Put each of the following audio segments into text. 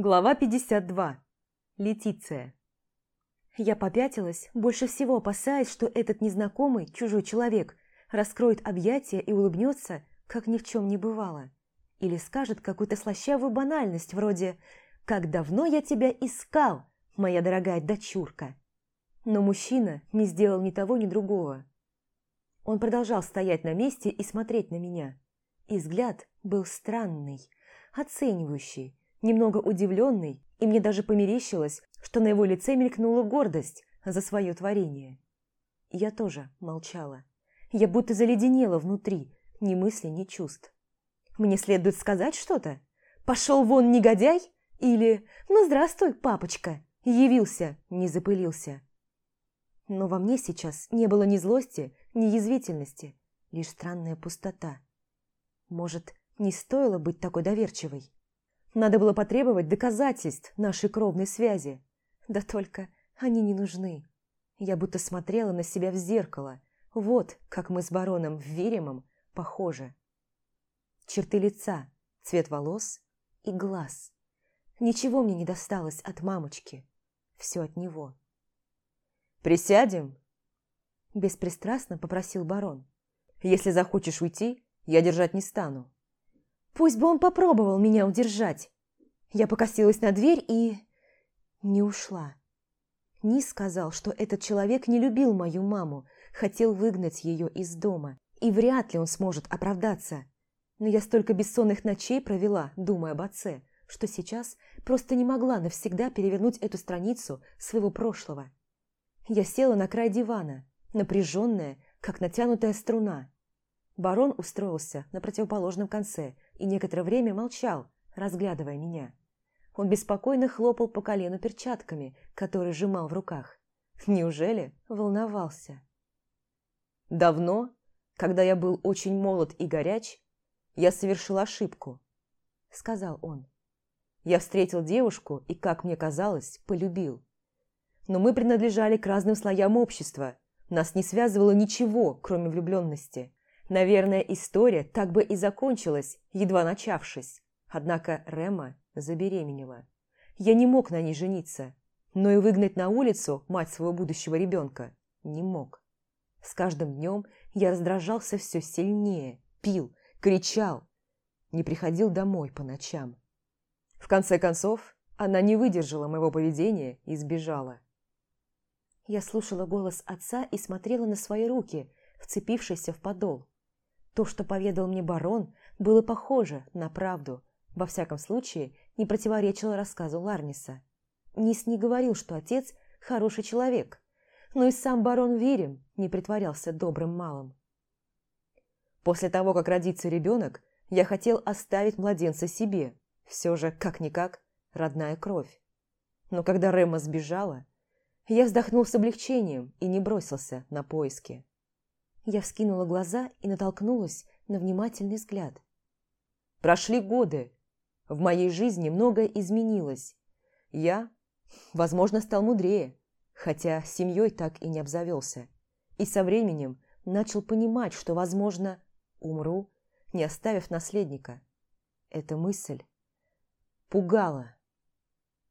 Глава 52. Летиция. Я попятилась, больше всего опасаясь, что этот незнакомый, чужой человек раскроет объятия и улыбнется, как ни в чем не бывало. Или скажет какую-то слащавую банальность, вроде «Как давно я тебя искал, моя дорогая дочурка!» Но мужчина не сделал ни того, ни другого. Он продолжал стоять на месте и смотреть на меня. И взгляд был странный, оценивающий, немного удивленный, и мне даже померещилось, что на его лице мелькнула гордость за свое творение. Я тоже молчала. Я будто заледенела внутри, ни мысли, ни чувств. Мне следует сказать что-то? Пошел вон негодяй? Или «Ну, здравствуй, папочка!» Явился, не запылился. Но во мне сейчас не было ни злости, ни язвительности, лишь странная пустота. Может, не стоило быть такой доверчивой? Надо было потребовать доказательств нашей кровной связи. Да только они не нужны. Я будто смотрела на себя в зеркало. Вот как мы с бароном Веремом похожи. Черты лица, цвет волос и глаз. Ничего мне не досталось от мамочки. Все от него. «Присядем?» Беспристрастно попросил барон. «Если захочешь уйти, я держать не стану». Пусть бы он попробовал меня удержать. Я покосилась на дверь и... не ушла. Ни сказал, что этот человек не любил мою маму, хотел выгнать ее из дома, и вряд ли он сможет оправдаться. Но я столько бессонных ночей провела, думая об отце, что сейчас просто не могла навсегда перевернуть эту страницу своего прошлого. Я села на край дивана, напряженная, как натянутая струна. Барон устроился на противоположном конце и некоторое время молчал, разглядывая меня. Он беспокойно хлопал по колену перчатками, которые сжимал в руках. Неужели волновался? «Давно, когда я был очень молод и горяч, я совершил ошибку», — сказал он. «Я встретил девушку и, как мне казалось, полюбил. Но мы принадлежали к разным слоям общества, нас не связывало ничего, кроме влюбленности. Наверное, история так бы и закончилась, едва начавшись. Однако Рема забеременела. Я не мог на ней жениться, но и выгнать на улицу мать своего будущего ребенка не мог. С каждым днем я раздражался все сильнее, пил, кричал, не приходил домой по ночам. В конце концов, она не выдержала моего поведения и сбежала. Я слушала голос отца и смотрела на свои руки, вцепившиеся в подол. То, что поведал мне барон, было похоже на правду. Во всяком случае, не противоречило рассказу Ларниса. Нис не говорил, что отец – хороший человек, но и сам барон Верем не притворялся добрым малым. После того, как родится ребенок, я хотел оставить младенца себе. Все же, как-никак, родная кровь. Но когда Рема сбежала, я вздохнул с облегчением и не бросился на поиски. Я вскинула глаза и натолкнулась на внимательный взгляд. Прошли годы. В моей жизни многое изменилось. Я, возможно, стал мудрее, хотя семьей так и не обзавелся. И со временем начал понимать, что, возможно, умру, не оставив наследника. Эта мысль пугала.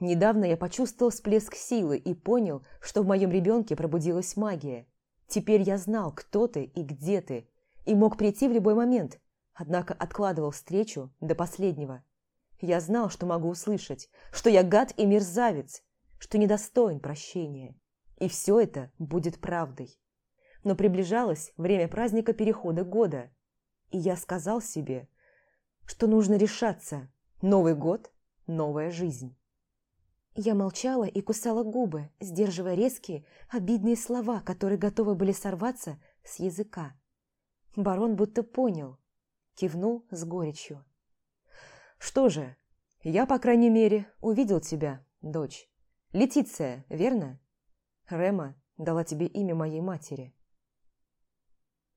Недавно я почувствовал всплеск силы и понял, что в моем ребенке пробудилась магия. Теперь я знал, кто ты и где ты, и мог прийти в любой момент, однако откладывал встречу до последнего. Я знал, что могу услышать, что я гад и мерзавец, что недостоин прощения. И все это будет правдой. Но приближалось время праздника перехода года, и я сказал себе, что нужно решаться. Новый год – новая жизнь. Я молчала и кусала губы, сдерживая резкие, обидные слова, которые готовы были сорваться с языка. Барон будто понял, кивнул с горечью. «Что же, я, по крайней мере, увидел тебя, дочь. Летиция, верно? Рема дала тебе имя моей матери».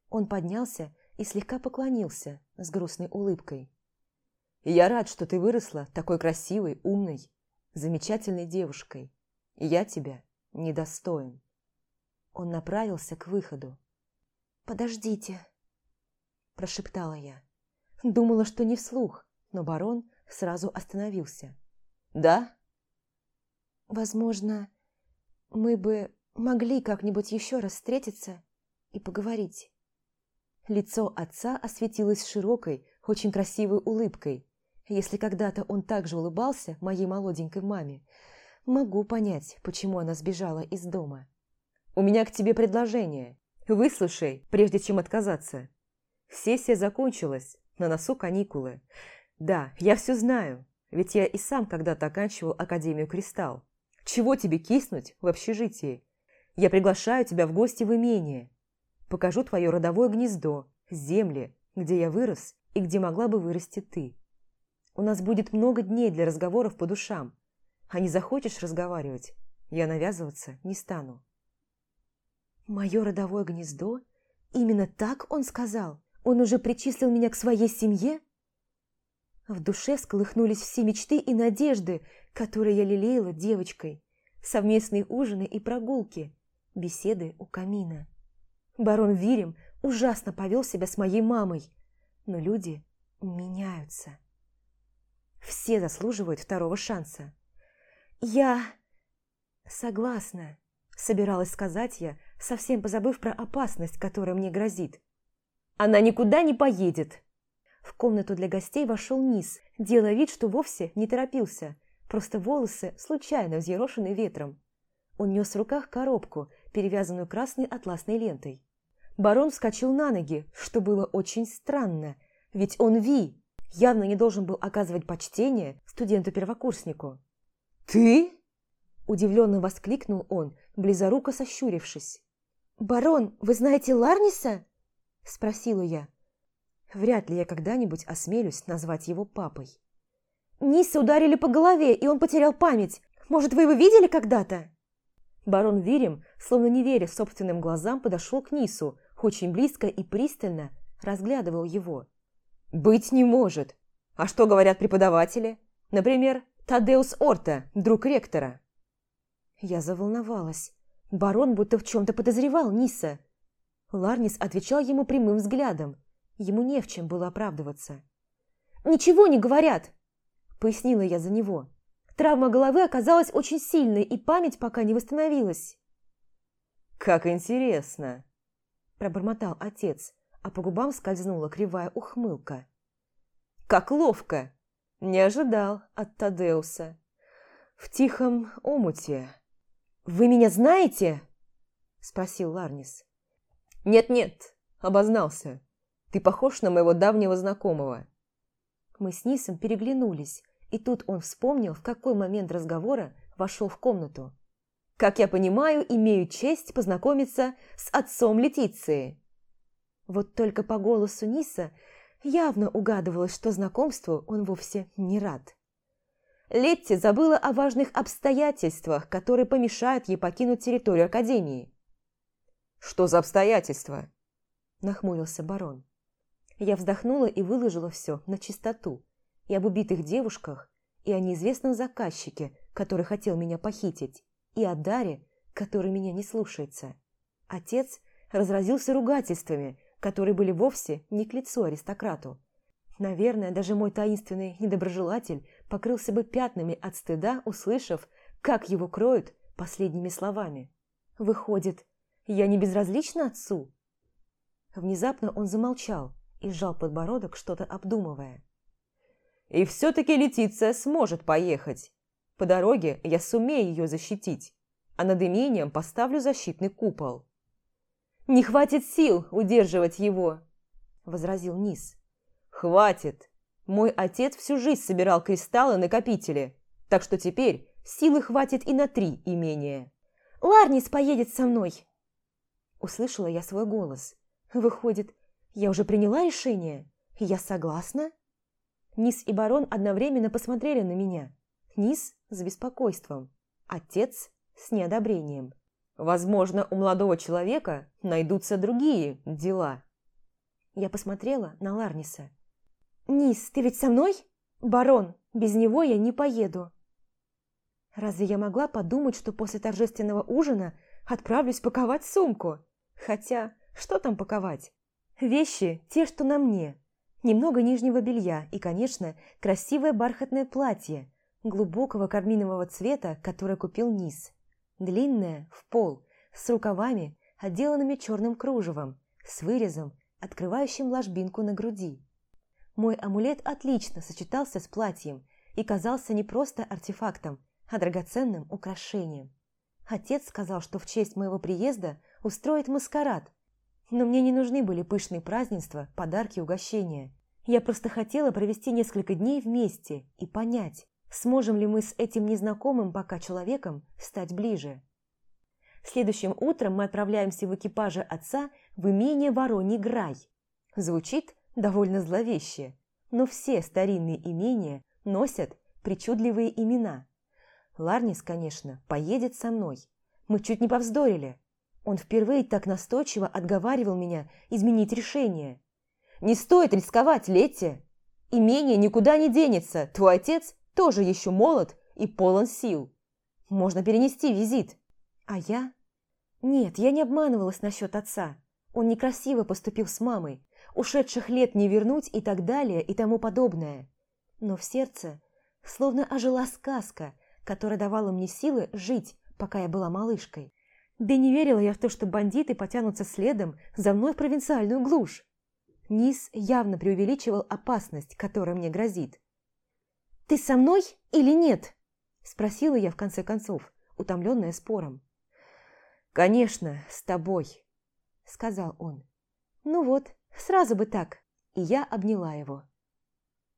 Он поднялся и слегка поклонился с грустной улыбкой. «Я рад, что ты выросла такой красивой, умной замечательной девушкой, и я тебя недостоин. Он направился к выходу. «Подождите», – прошептала я. Думала, что не вслух, но барон сразу остановился. Да? Возможно, мы бы могли как-нибудь еще раз встретиться и поговорить. Лицо отца осветилось широкой, очень красивой улыбкой. Если когда-то он также улыбался моей молоденькой маме, могу понять, почему она сбежала из дома. «У меня к тебе предложение. Выслушай, прежде чем отказаться. Сессия закончилась, на носу каникулы. Да, я все знаю, ведь я и сам когда-то оканчивал Академию Кристалл. Чего тебе киснуть в общежитии? Я приглашаю тебя в гости в имение. Покажу твое родовое гнездо, земли, где я вырос и где могла бы вырасти ты. У нас будет много дней для разговоров по душам. А не захочешь разговаривать, я навязываться не стану. Мое родовое гнездо? Именно так он сказал? Он уже причислил меня к своей семье? В душе сколыхнулись все мечты и надежды, которые я лелеяла девочкой. Совместные ужины и прогулки, беседы у камина. Барон Вирим ужасно повел себя с моей мамой, но люди меняются. Все заслуживают второго шанса. Я согласна, собиралась сказать я, совсем позабыв про опасность, которая мне грозит. Она никуда не поедет. В комнату для гостей вошел Низ, делая вид, что вовсе не торопился, просто волосы случайно взъерошены ветром. Он нес в руках коробку, перевязанную красной атласной лентой. Барон вскочил на ноги, что было очень странно, ведь он Ви, явно не должен был оказывать почтение студенту-первокурснику. «Ты?» – удивленно воскликнул он, близоруко сощурившись. «Барон, вы знаете Ларниса?» – спросила я. Вряд ли я когда-нибудь осмелюсь назвать его папой. «Ниса ударили по голове, и он потерял память. Может, вы его видели когда-то?» Барон Вирим, словно не веря собственным глазам, подошел к Нису, очень близко и пристально разглядывал его. «Быть не может. А что говорят преподаватели? Например, Тадеус Орта, друг ректора». Я заволновалась. Барон будто в чем-то подозревал Ниса. Ларнис отвечал ему прямым взглядом. Ему не в чем было оправдываться. «Ничего не говорят!» – пояснила я за него. Травма головы оказалась очень сильной, и память пока не восстановилась. «Как интересно!» – пробормотал отец, а по губам скользнула кривая ухмылка. «Как ловко! Не ожидал от Тадеуса. В тихом омуте». «Вы меня знаете?» – спросил Ларнис. «Нет-нет», – обознался. «Ты похож на моего давнего знакомого». Мы с Нисом переглянулись, и тут он вспомнил, в какой момент разговора вошел в комнату. Как я понимаю, имею честь познакомиться с отцом Летиции. Вот только по голосу Ниса явно угадывалось, что знакомству он вовсе не рад. Летти забыла о важных обстоятельствах, которые помешают ей покинуть территорию Академии. «Что за обстоятельства?» – нахмурился барон. Я вздохнула и выложила все на чистоту. И об убитых девушках, и о неизвестном заказчике, который хотел меня похитить и о Даре, который меня не слушается. Отец разразился ругательствами, которые были вовсе не к лицу аристократу. Наверное, даже мой таинственный недоброжелатель покрылся бы пятнами от стыда, услышав, как его кроют последними словами. Выходит, я не безразлична отцу? Внезапно он замолчал и сжал подбородок, что-то обдумывая. «И все-таки Летиция сможет поехать. По дороге я сумею ее защитить, а над имением поставлю защитный купол». «Не хватит сил удерживать его», – возразил Низ. «Хватит! Мой отец всю жизнь собирал кристаллы-накопители, так что теперь силы хватит и на три имения». «Ларнис поедет со мной!» Услышала я свой голос. «Выходит, я уже приняла решение? Я согласна?» Низ и барон одновременно посмотрели на меня. Низ с беспокойством, отец с неодобрением. Возможно, у молодого человека найдутся другие дела. Я посмотрела на Ларниса. «Низ, ты ведь со мной? Барон, без него я не поеду». Разве я могла подумать, что после торжественного ужина отправлюсь паковать сумку? Хотя, что там паковать? Вещи те, что на мне. Немного нижнего белья и, конечно, красивое бархатное платье. глубокого карминового цвета, которое купил низ. Длинное, в пол, с рукавами, отделанными черным кружевом, с вырезом, открывающим ложбинку на груди. Мой амулет отлично сочетался с платьем и казался не просто артефактом, а драгоценным украшением. Отец сказал, что в честь моего приезда устроит маскарад, но мне не нужны были пышные празднества, подарки, угощения. Я просто хотела провести несколько дней вместе и понять, сможем ли мы с этим незнакомым пока человеком стать ближе. Следующим утром мы отправляемся в экипаже отца в имение Вороний Грай. Звучит довольно зловеще, но все старинные имения носят причудливые имена. Ларнис, конечно, поедет со мной. Мы чуть не повздорили. Он впервые так настойчиво отговаривал меня изменить решение. «Не стоит рисковать, Летти! Имение никуда не денется, твой отец тоже еще молод и полон сил. Можно перенести визит». А я? Нет, я не обманывалась насчет отца. Он некрасиво поступил с мамой. Ушедших лет не вернуть и так далее и тому подобное. Но в сердце словно ожила сказка, которая давала мне силы жить, пока я была малышкой. Да не верила я в то, что бандиты потянутся следом за мной в провинциальную глушь. Низ явно преувеличивал опасность, которая мне грозит. «Ты со мной или нет?» – спросила я в конце концов, утомленная спором. «Конечно, с тобой», – сказал он. «Ну вот, сразу бы так». И я обняла его.